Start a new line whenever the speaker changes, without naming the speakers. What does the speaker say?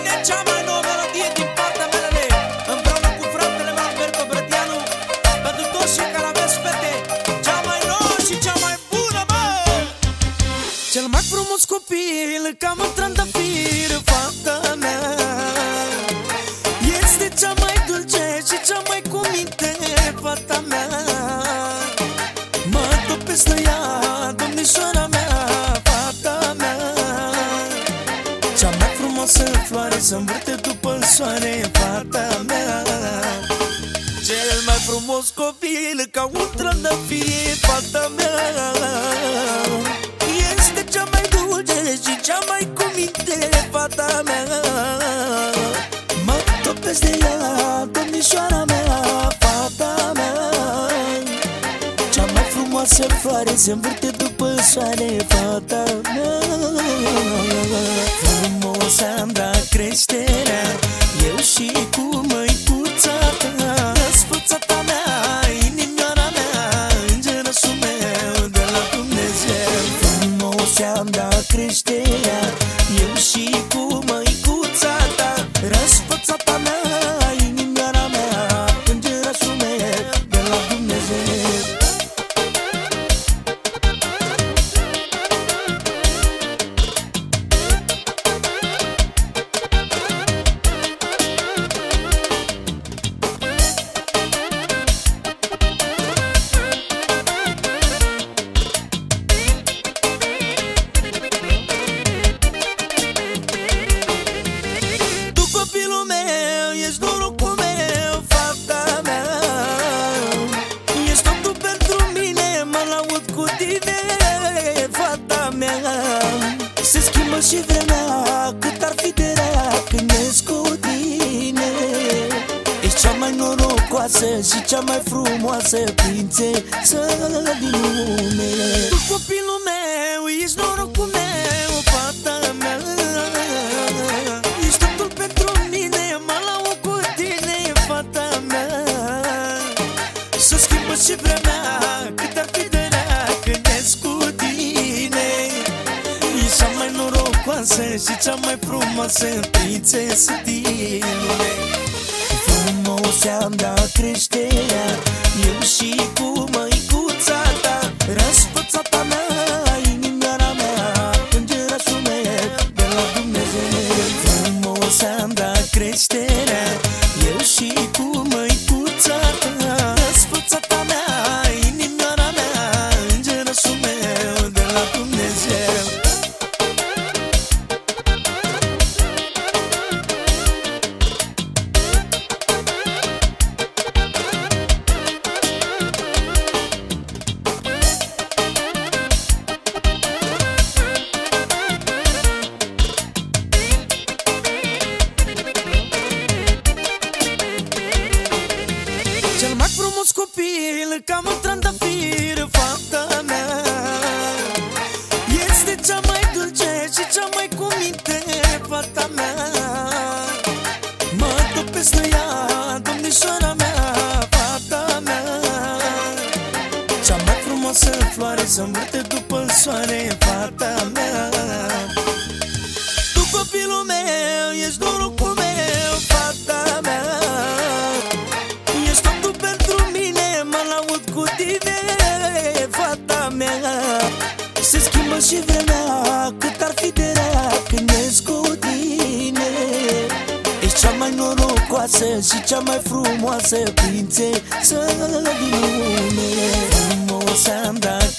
vine cea mai nouă melodie din partea melele Împreună cu fratele meu Alberto Brătianu Pentru toți cei care aveți fete Cea mai nouă și cea mai bună, mă! Cel mai frumos copil, cam un trandafir, fata mea Este cea mai dulce și cea mai cu minte, fata mea Mă topesc de ea, domnișoara floare se învârte după soare, fata mea. Cel mai frumos copil, ca un trandafir, fata mea. Este cea mai dulce și cea mai cu minte, fata mea. Mă topesc de ea, domnișoara mea, frumoasă floare se învârte după soare, fata mea. Frumos am dat laud cu tine, fata mea. Se schimbă și vremea, cât ar fi de rea când ești cu tine. Ești cea mai norocoasă și cea mai frumoasă prințesă din lume. Tu copilul meu, ești norocul meu, fata mea. Ești totul pentru mine, mă laud cu tine, fata mea. Să schimbă și vremea, norocoasă și cea mai frumoasă prințesă din lume. Frumos am dat creșterea, eu și Cel mai frumos copil, cam un trandafir, fata mea. Este cea mai dulce și cea mai cu minte, fata mea. Mă topesc de ea, domnișoara mea, fata mea. Cea mai frumoasă floare se învârte după soare, fata mea. Tu copilul meu, ești norocul meu, Se schimbă și vremea, cât ar fi de rea când ești cu tine. Ești cea mai norocoasă și cea mai frumoasă prințesă din lume. Frumos am dat